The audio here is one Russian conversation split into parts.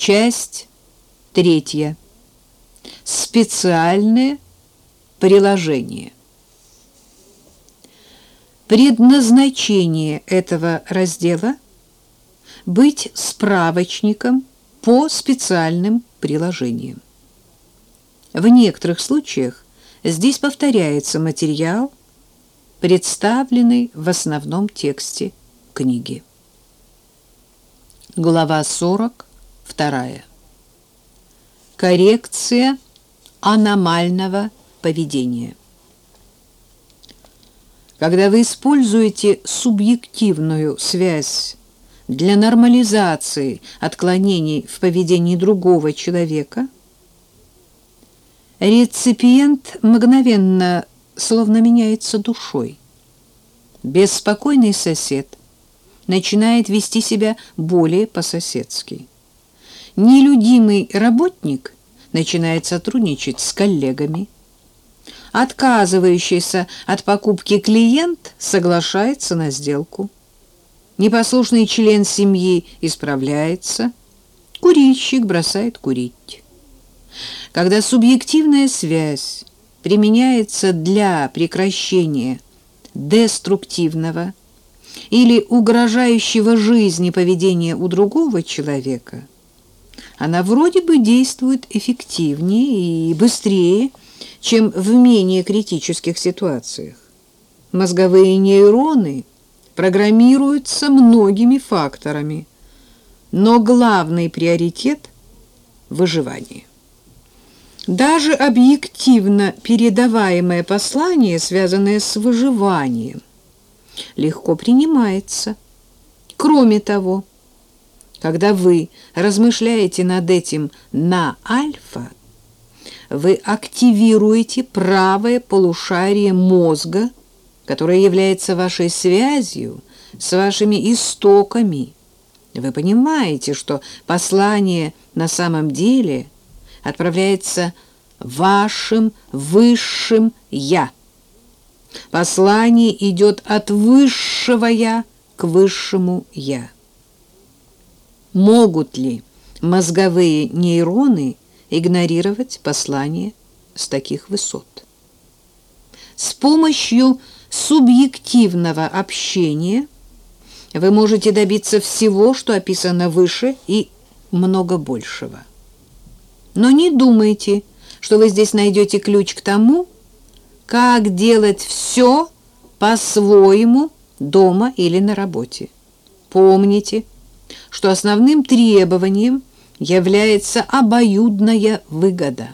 Часть третья. Специальное приложение. Предназначение этого раздела – быть справочником по специальным приложениям. В некоторых случаях здесь повторяется материал, представленный в основном тексте книги. Глава 42. Коррекция аномального поведения. Когда вы используете субъективную связь для нормализации отклонений в поведении другого человека, реципиент мгновенно словно меняется душой. Беспокойный сосед начинает вести себя более по-соседски. Нелюдимый работник начинает сотрудничать с коллегами, Отказывающийся от покупки клиент соглашается на сделку. Непослушный член семьи исправляется. Курильщик бросает курить. Когда субъективная связь применяется для прекращения деструктивного или угрожающего жизни поведения у другого человека, она вроде бы действует эффективнее и быстрее, чем в менее критических ситуациях. Мозговые нейроны программируются многими факторами, но главный приоритет – выживание. Даже объективно передаваемое послание, связанное с выживанием, легко принимается. Кроме того, когда вы размышляете над этим на альфа, вы активируете правое полушарие мозга, которое является вашей связью с вашими истоками. Вы понимаете, что послание на самом деле отправляется вашим высшим «я». Послание идет от высшего «я» к высшему «я». Могут ли мозговые нейроны игнорировать послание с таких высот. С помощью субъективного общения вы можете добиться всего, что описано выше, и много большего. Но не думайте, что вы здесь найдете ключ к тому, как делать все по-своему дома или на работе. Помните, что основным требованием – является обоюдная выгода.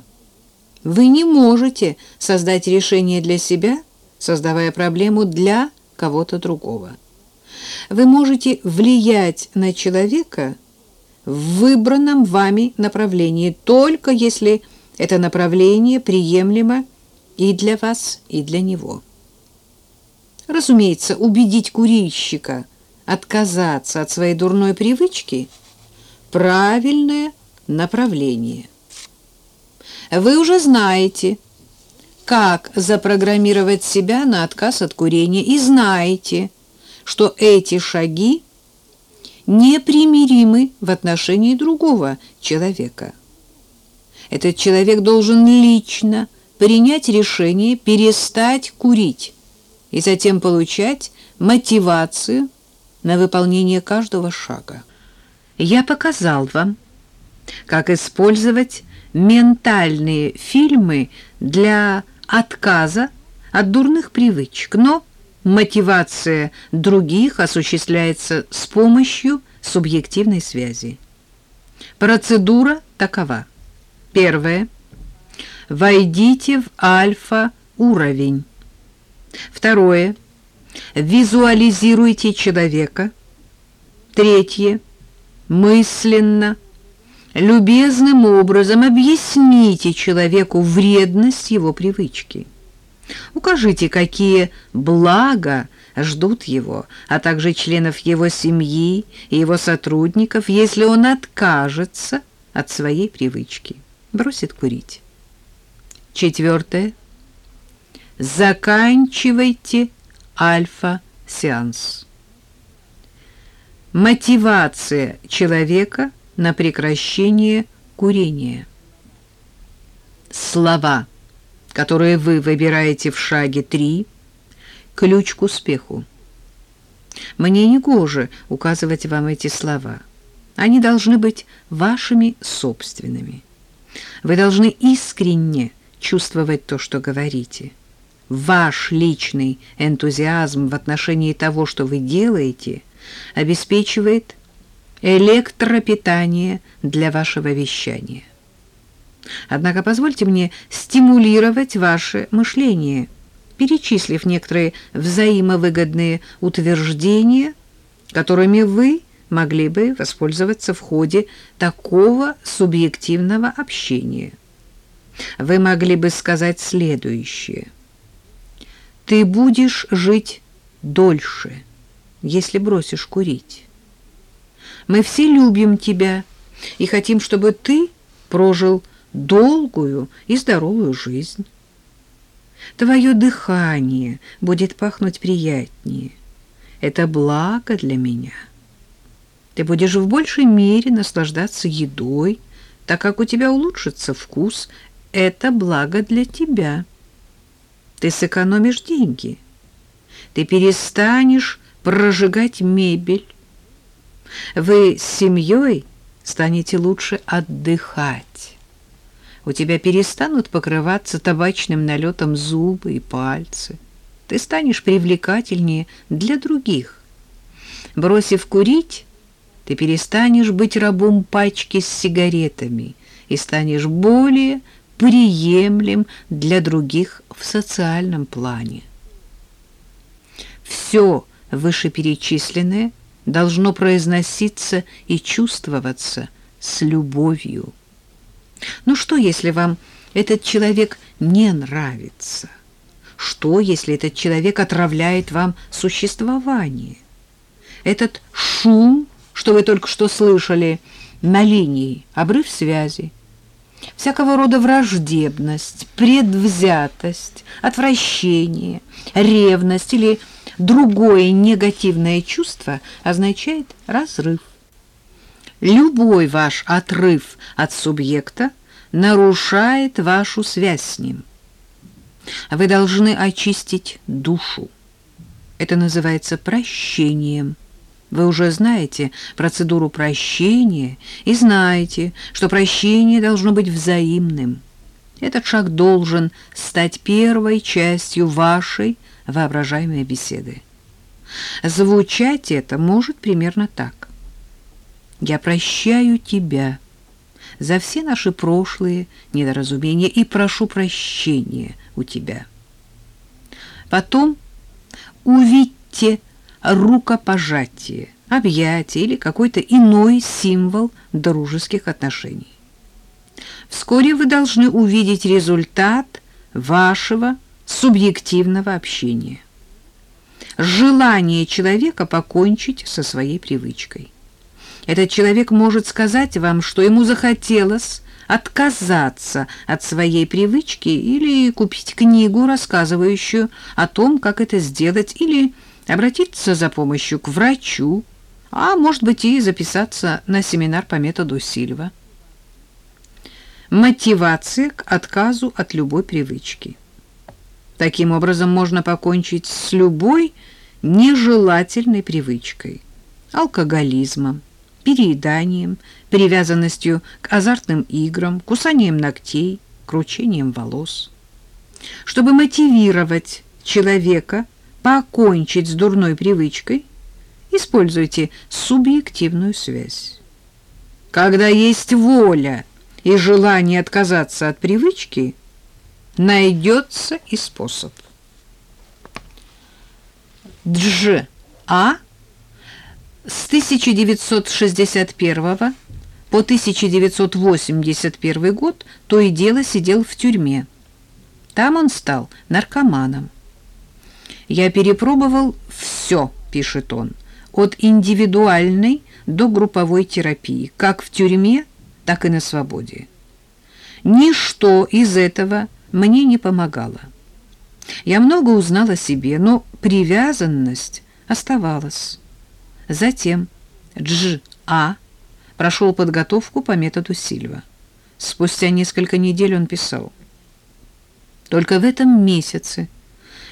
Вы не можете создать решение для себя, создавая проблему для кого-то другого. Вы можете влиять на человека в выбранном вами направлении, только если это направление приемлемо и для вас, и для него. Разумеется, убедить курильщика отказаться от своей дурной привычки – правильное направление. Вы уже знаете, как запрограммировать себя на отказ от курения и знаете, что эти шаги непримиримы в отношении другого человека. Этот человек должен лично принять решение перестать курить и затем получать мотивацию на выполнение каждого шага я показал вам, как использовать ментальные фильмы для отказа от дурных привычек, но мотивация других осуществляется с помощью субъективной связи. Процедура такова. Первое. Войдите в альфа-уровень. Второе. Визуализируйте человека. Третье мысленно, любезным образом объясните человеку вредность его привычки. Укажите, какие блага ждут его, а также членов его семьи и его сотрудников, если он откажется от своей привычки, бросит курить. Четвертое. Заканчивайте альфа-сеанс мотивация человека на прекращение курения. Слова, которые вы выбираете в шаге 3, ключ к успеху. Мне не гоже указывать вам эти слова. Они должны быть вашими собственными. Вы должны искренне чувствовать то, что говорите. Ваш личный энтузиазм в отношении того, что вы делаете, обеспечивает электропитание для вашего вещания. Однако позвольте мне стимулировать ваше мышление, перечислив некоторые взаимовыгодные утверждения, которыми вы могли бы воспользоваться в ходе такого субъективного общения. Вы могли бы сказать следующее. «Ты будешь жить дольше, если бросишь курить». Мы все любим тебя и хотим, чтобы ты прожил долгую и здоровую жизнь. Твое дыхание будет пахнуть приятнее. Это благо для меня. Ты будешь в большей мере наслаждаться едой, так как у тебя улучшится вкус. Это благо для тебя. Ты сэкономишь деньги. Ты перестанешь прожигать мебель, вы с семьей станете лучше отдыхать. У тебя перестанут покрываться табачным налетом зубы и пальцы. Ты станешь привлекательнее для других. Бросив курить, ты перестанешь быть рабом пачки с сигаретами и станешь более приемлем для других в социальном плане. Все вышеперечисленное – должно произноситься и чувствоваться с любовью. Ну что, если вам этот человек не нравится? Что, если этот человек отравляет вам существование? Этот шум, что вы только что слышали на линии, обрыв связи, всякого рода враждебность, предвзятость, отвращение, ревность или другое негативное чувство означает разрыв. Любой ваш отрыв от субъекта нарушает вашу связь с ним. Вы должны очистить душу. Это называется прощением. Вы уже знаете процедуру прощения и знаете, что прощение должно быть взаимным. Этот шаг должен стать первой частью вашей воображаемой беседы. Звучать это может примерно так. «Я прощаю тебя за все наши прошлые недоразумения и прошу прощения у тебя». Потом увидьте рукопожатие, объятие или какой-то иной символ дружеских отношений. Вскоре вы должны увидеть результат вашего субъективного общения. Желание человека покончить со своей привычкой. Этот человек может сказать вам, что ему захотелось отказаться от своей привычки или купить книгу, рассказывающую о том, как это сделать, или обратиться за помощью к врачу, а может быть и записаться на семинар по методу Сильва. Мотивация к отказу от любой привычки. Таким образом можно покончить с любой нежелательной привычкой, алкоголизмом, перееданием, привязанностью к азартным играм, кусанием ногтей, кручением волос. Чтобы мотивировать человека покончить с дурной привычкой, используйте субъективную связь. Когда есть воля и желание отказаться от привычки – найдется и способ. Дж. А. с 1961 по 1981 год то и дело сидел в тюрьме. Там он стал наркоманом. «Я перепробовал все», — пишет он, «от индивидуальной до групповой терапии, как в тюрьме, так и на свободе. Ничто из этого мне не помогало. Я много узнала о себе, но привязанность оставалась. Затем Дж. А. прошел подготовку по методу Сильва. Спустя несколько недель он писал. «Только в этом месяце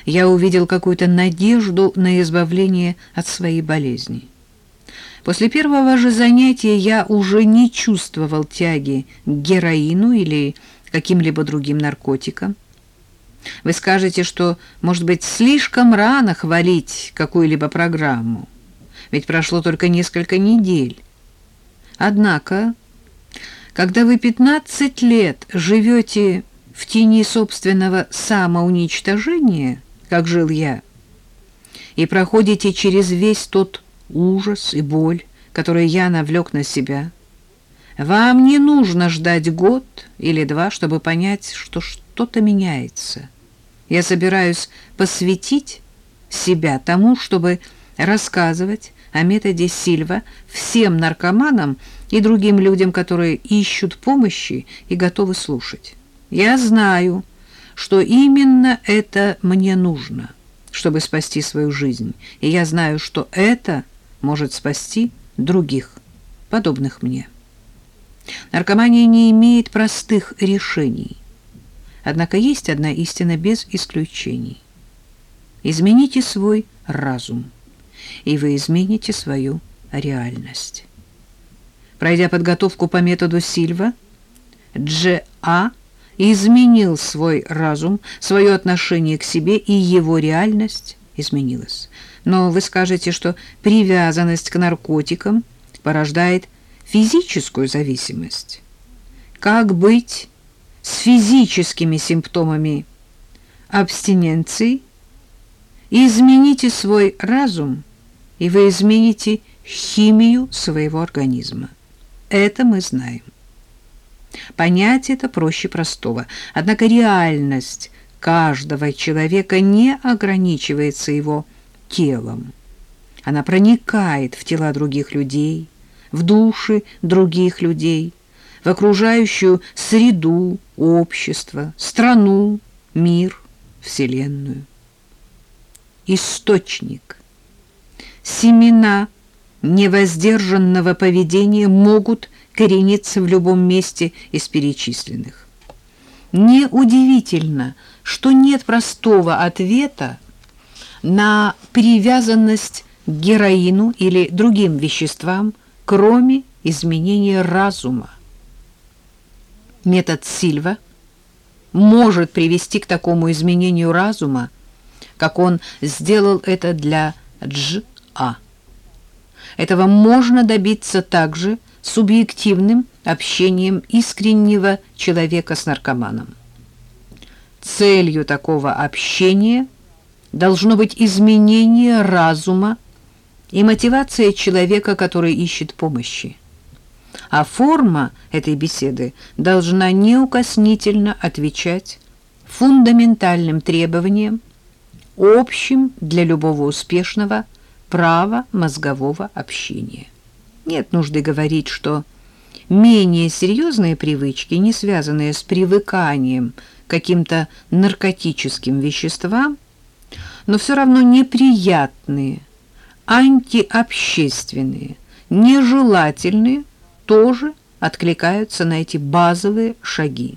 я увидел какую-то надежду на избавление от своей болезни. После первого же занятия я уже не чувствовал тяги к героину или каким-либо другим наркотикам. Вы скажете, что, может быть, слишком рано хвалить какую-либо программу, ведь прошло только несколько недель. Однако, когда вы 15 лет живете в тени собственного самоуничтожения, как жил я, и проходите через весь тот ужас и боль, которые я навлек на себя, вам не нужно ждать год или два, чтобы понять, что что-то меняется. Я собираюсь посвятить себя тому, чтобы рассказывать о методе Сильва всем наркоманам и другим людям, которые ищут помощи и готовы слушать. Я знаю, что именно это мне нужно, чтобы спасти свою жизнь, и я знаю, что это может спасти других, подобных мне. Наркомания не имеет простых решений. Однако есть одна истина без исключений. Измените свой разум, и вы измените свою реальность. Пройдя подготовку по методу Сильва, Дж.А. изменил свой разум, свое отношение к себе, и его реальность изменилась. Но вы скажете, что привязанность к наркотикам порождает физическую зависимость. Как быть с физическими симптомами абстиненции, измените свой разум, и вы измените химию своего организма. Это мы знаем. Понять это проще простого. Однако реальность каждого человека не ограничивается его телом. Она проникает в тела других людей, в души других людей, в окружающую среду, общество, страну, мир, Вселенную. Источник. Семена невоздержанного поведения могут корениться в любом месте из перечисленных. Неудивительно, что нет простого ответа на привязанность к героину или другим веществам, кроме изменения разума метод Сильва может привести к такому изменению разума, как он сделал это для Дж.А. Этого можно добиться также субъективным общением искреннего человека с наркоманом. Целью такого общения должно быть изменение разума и мотивация человека, который ищет помощи а форма этой беседы должна неукоснительно отвечать фундаментальным требованиям, общим для любого успешного права мозгового общения. Нет нужды говорить, что менее серьезные привычки, не связанные с привыканием к каким-то наркотическим веществам, но все равно неприятные, антиобщественные, нежелательные, тоже откликаются на эти базовые шаги.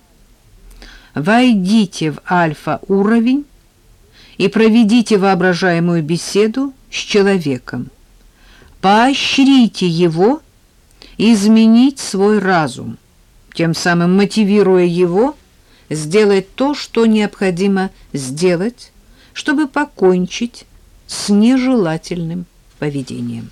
Войдите в альфа-уровень и проведите воображаемую беседу с человеком. Поощрите его изменить свой разум, тем самым мотивируя его сделать то, что необходимо сделать, чтобы покончить с нежелательным поведением.